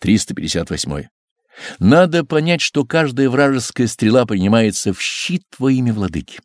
358. Надо понять, что каждая вражеская стрела принимается в щит во имя владыки.